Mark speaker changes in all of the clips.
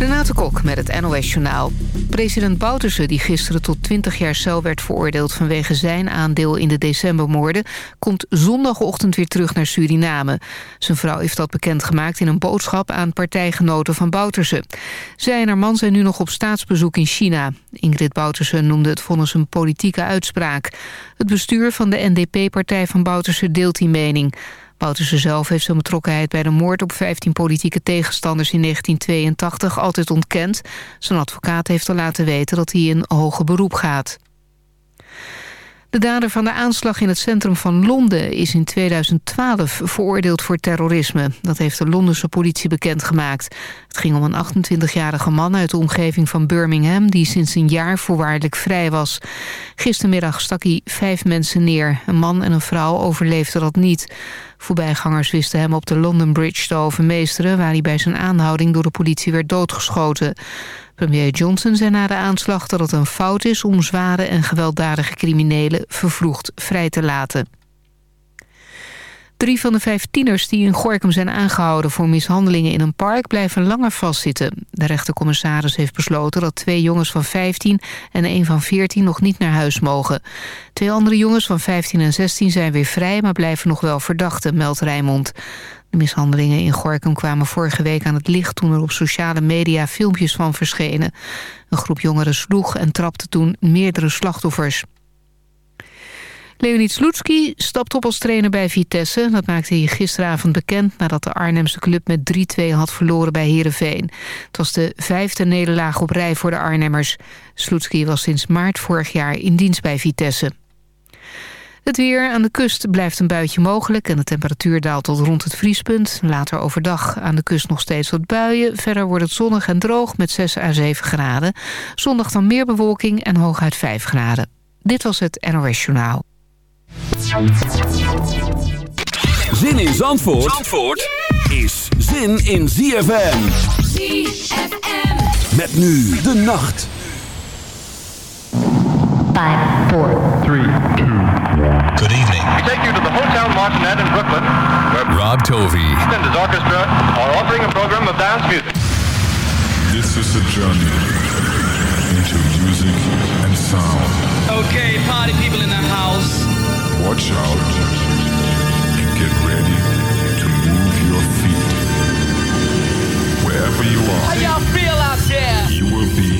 Speaker 1: Renate Kok met het NOS Journaal. President Bouterse, die gisteren tot 20 jaar cel werd veroordeeld... vanwege zijn aandeel in de decembermoorden... komt zondagochtend weer terug naar Suriname. Zijn vrouw heeft dat bekendgemaakt in een boodschap... aan partijgenoten van Bouterse. Zij en haar man zijn nu nog op staatsbezoek in China. Ingrid Bouterse noemde het vonnis een politieke uitspraak. Het bestuur van de NDP-partij van Bouterse deelt die mening... Bouterse zelf heeft zijn betrokkenheid bij de moord op 15 politieke tegenstanders in 1982 altijd ontkend. Zijn advocaat heeft al laten weten dat hij in hoger beroep gaat. De dader van de aanslag in het centrum van Londen is in 2012 veroordeeld voor terrorisme. Dat heeft de Londense politie bekendgemaakt. Het ging om een 28-jarige man uit de omgeving van Birmingham... die sinds een jaar voorwaardelijk vrij was. Gistermiddag stak hij vijf mensen neer. Een man en een vrouw overleefden dat niet. Voorbijgangers wisten hem op de London Bridge te overmeesteren... waar hij bij zijn aanhouding door de politie werd doodgeschoten. Premier Johnson zei na de aanslag dat het een fout is... om zware en gewelddadige criminelen vervroegd vrij te laten. Drie van de vijf tieners die in Gorkum zijn aangehouden voor mishandelingen in een park blijven langer vastzitten. De rechtercommissaris heeft besloten dat twee jongens van 15 en een van 14 nog niet naar huis mogen. Twee andere jongens van 15 en 16 zijn weer vrij, maar blijven nog wel verdachten, meldt Rijmond. De mishandelingen in Gorkum kwamen vorige week aan het licht... toen er op sociale media filmpjes van verschenen. Een groep jongeren sloeg en trapte toen meerdere slachtoffers. Leonid Slutski stapt op als trainer bij Vitesse. Dat maakte hij gisteravond bekend nadat de Arnhemse club met 3-2 had verloren bij Heerenveen. Het was de vijfde nederlaag op rij voor de Arnhemmers. Slutski was sinds maart vorig jaar in dienst bij Vitesse. Het weer aan de kust blijft een buitje mogelijk... en de temperatuur daalt tot rond het vriespunt. Later overdag aan de kust nog steeds wat buien. Verder wordt het zonnig en droog met 6 à 7 graden. Zondag dan meer bewolking en hooguit 5 graden. Dit was het NOS Journaal.
Speaker 2: Zin in Zandvoort, Zandvoort is zin in ZFM. ZFM. Met nu de nacht.
Speaker 3: 5, 4, 3, 2, 1.
Speaker 4: Good evening.
Speaker 5: We take you to the Hotel Martinet in Brooklyn,
Speaker 4: where Rob Tovey
Speaker 5: and his orchestra are offering a program of dance music.
Speaker 6: This is a journey into music and sound.
Speaker 7: Okay, party people in the house.
Speaker 6: Watch out and get ready to move your feet. Wherever you are.
Speaker 7: How y'all feel out there?
Speaker 6: You will be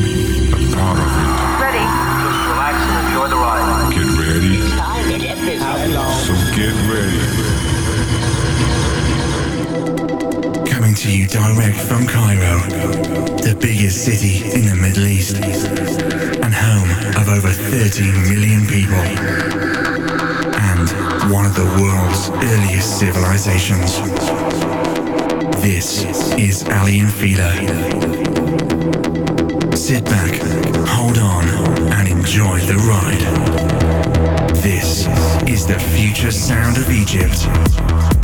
Speaker 6: a part of it.
Speaker 5: Ready? Just relax and enjoy the ride.
Speaker 6: Get ready. So get ready.
Speaker 8: Coming to you direct from Cairo, the biggest city in the Middle East, and home of over 30 million people, and one of the world's earliest civilizations. This is Ali and Fila. Sit back, hold on, and enjoy the ride. This is the future sound of Egypt.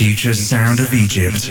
Speaker 8: Future sound of Egypt.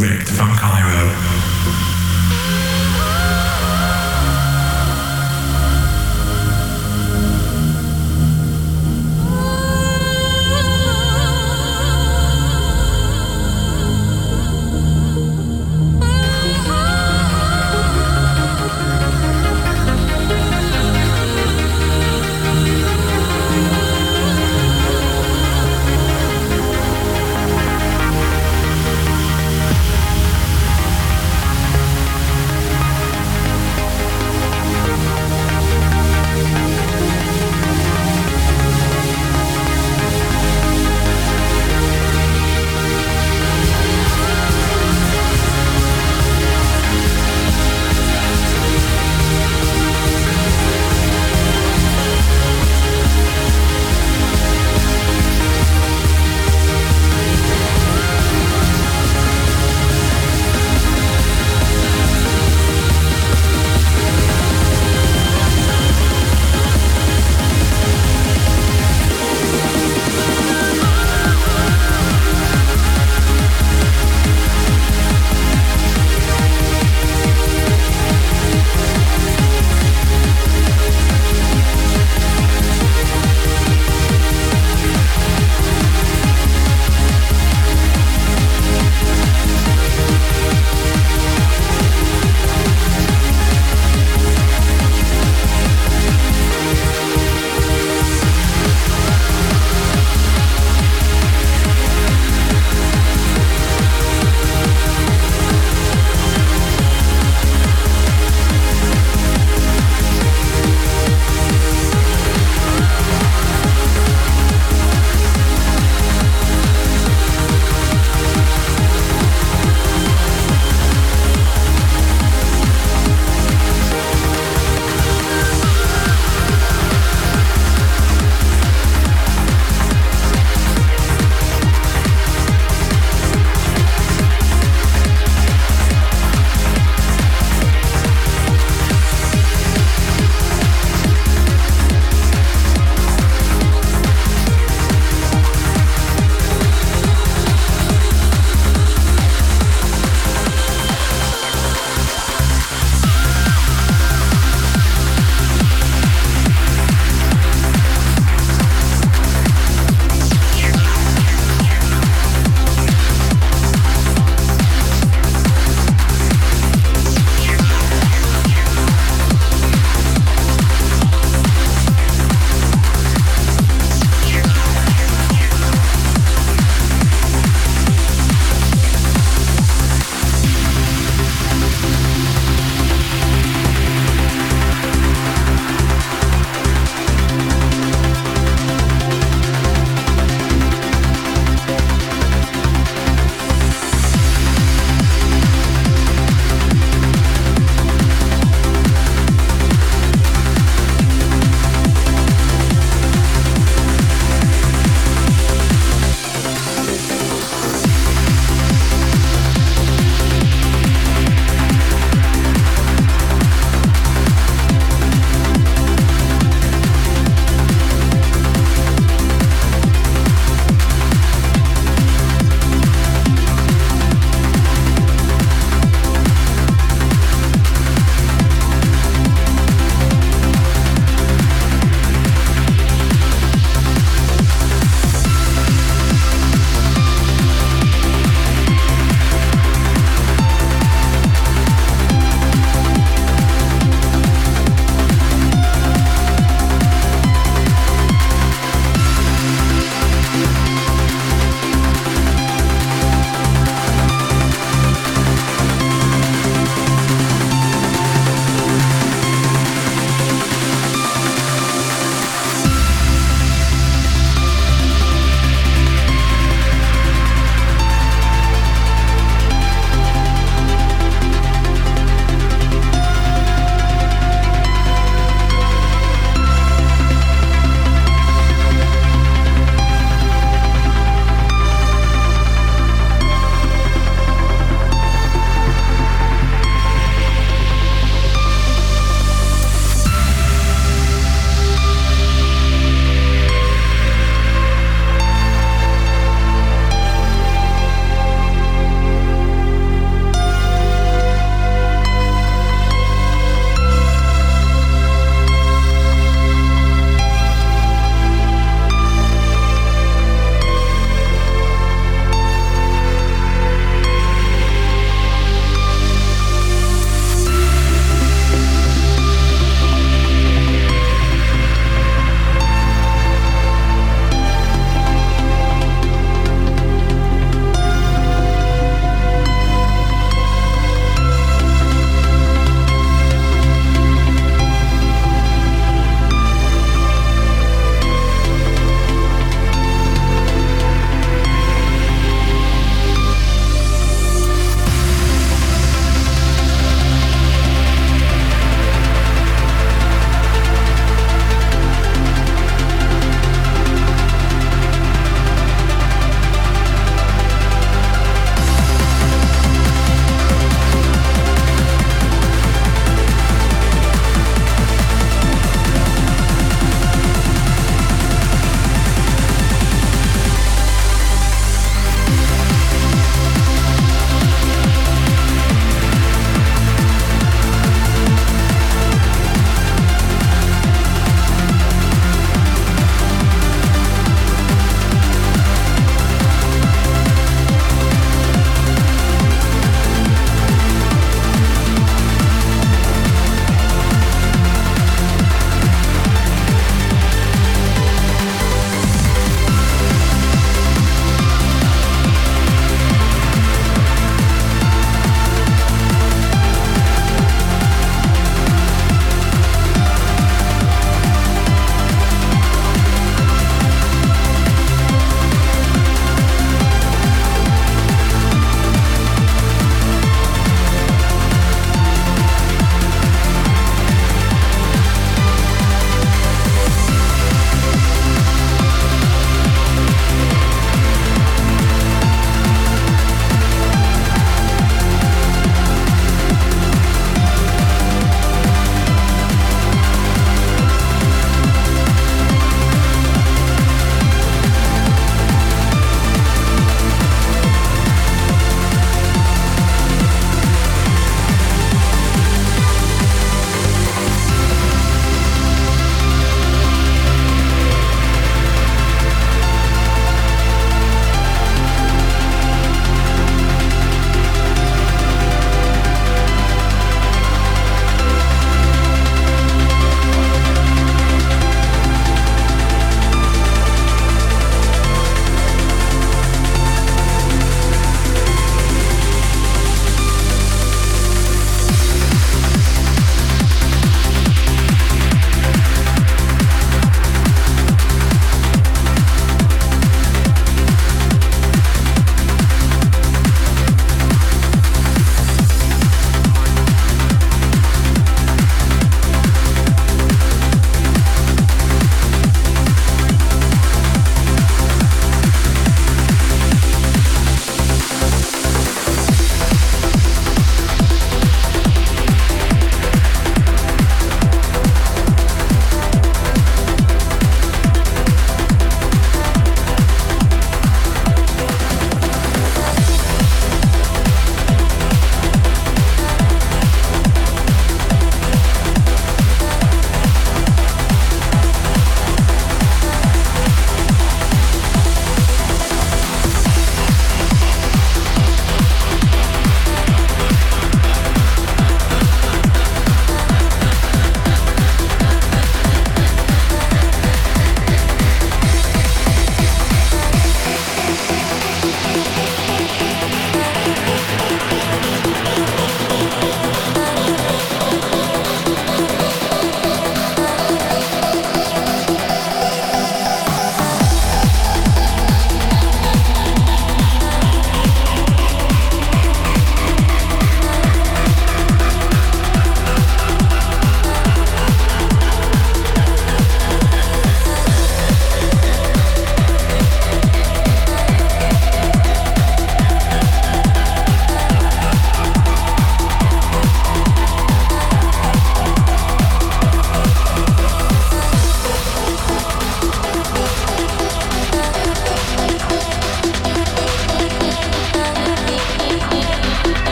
Speaker 8: Wicked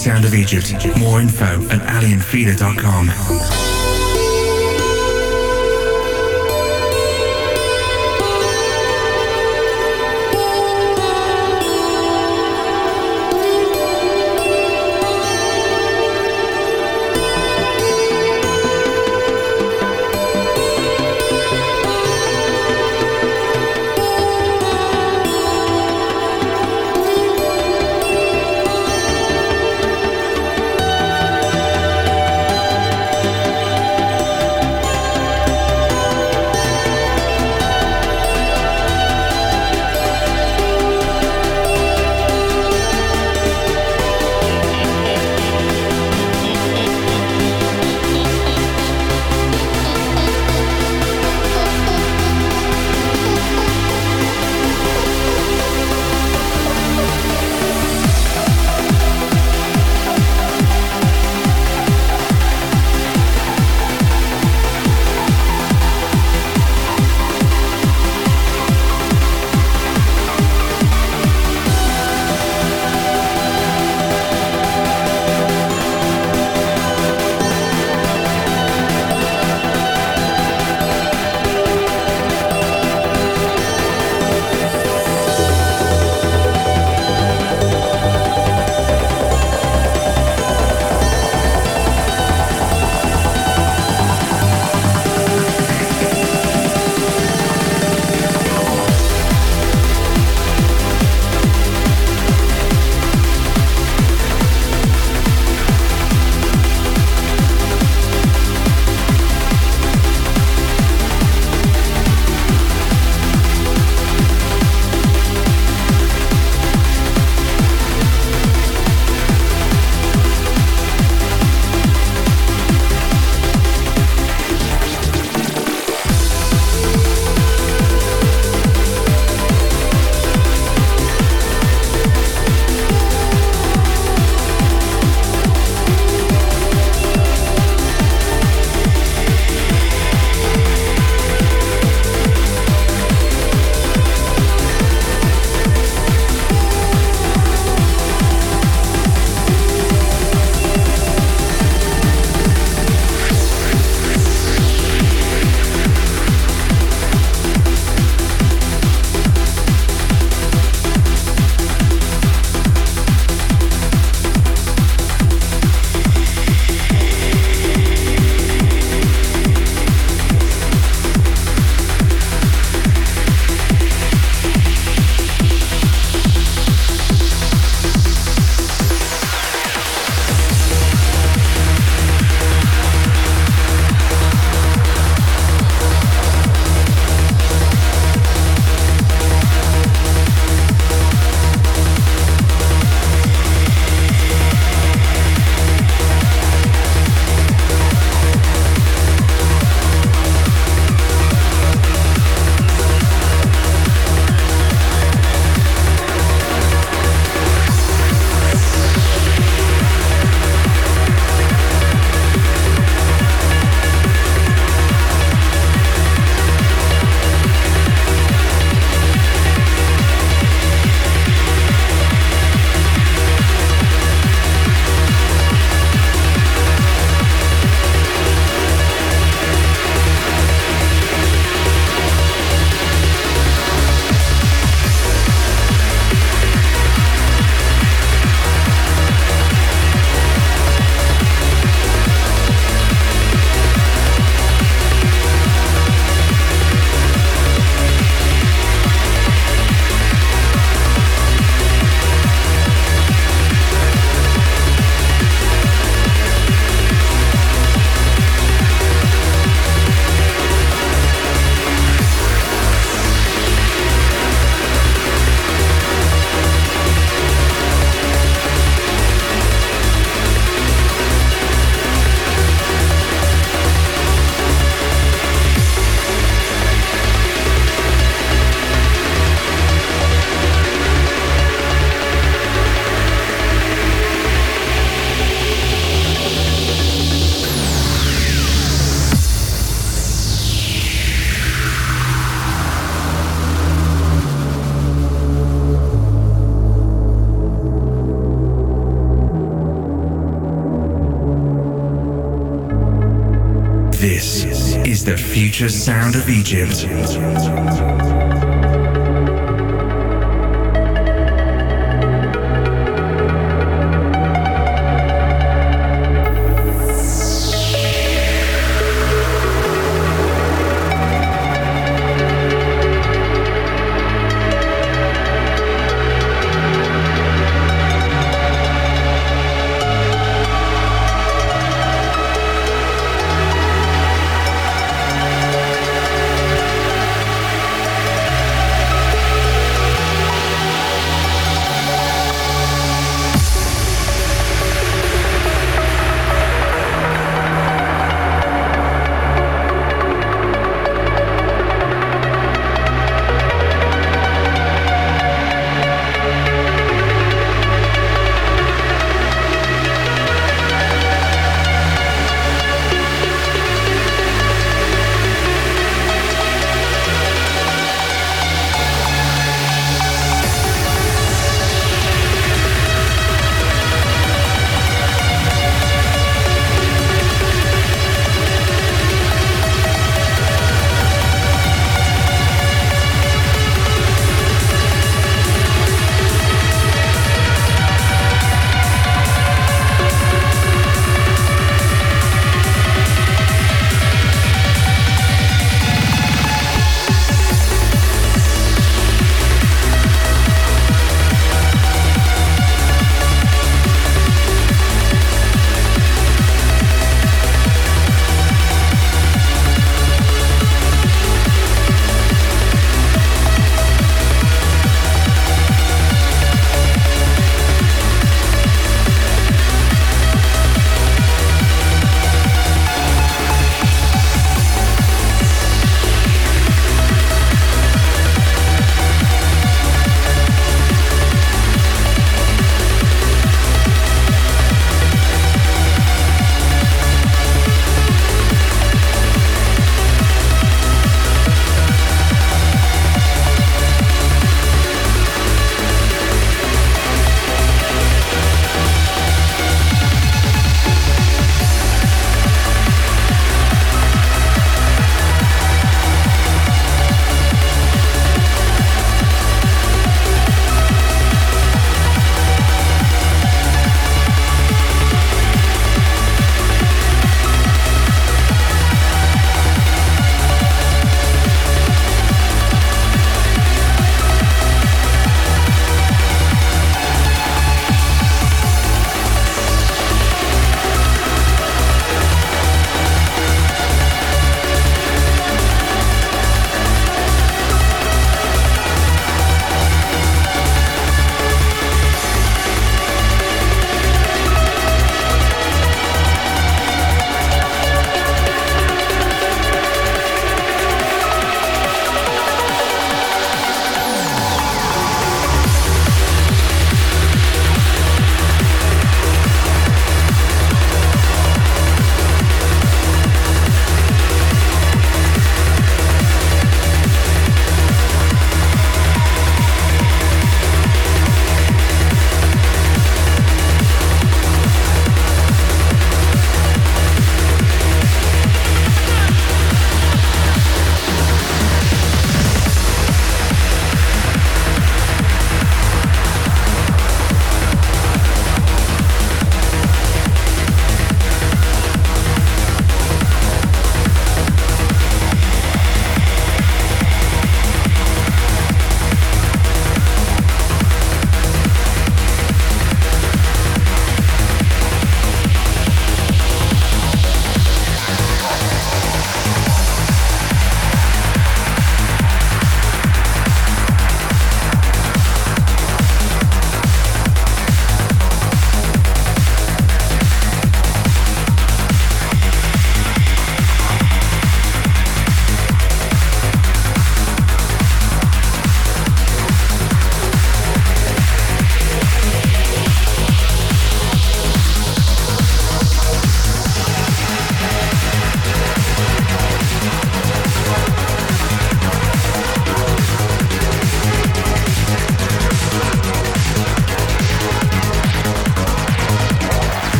Speaker 8: sound of Egypt. More info at alienfeeler.com. future sound of Egypt.